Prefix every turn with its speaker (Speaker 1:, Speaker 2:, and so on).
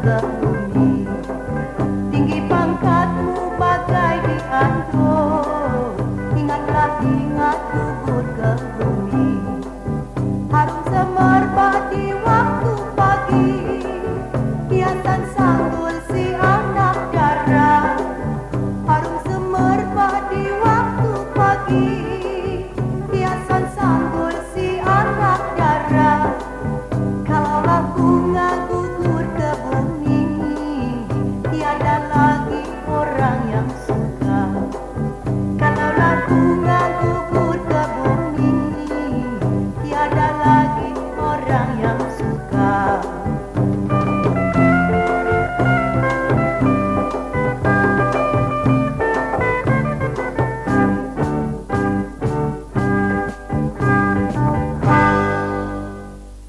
Speaker 1: kubur Tiada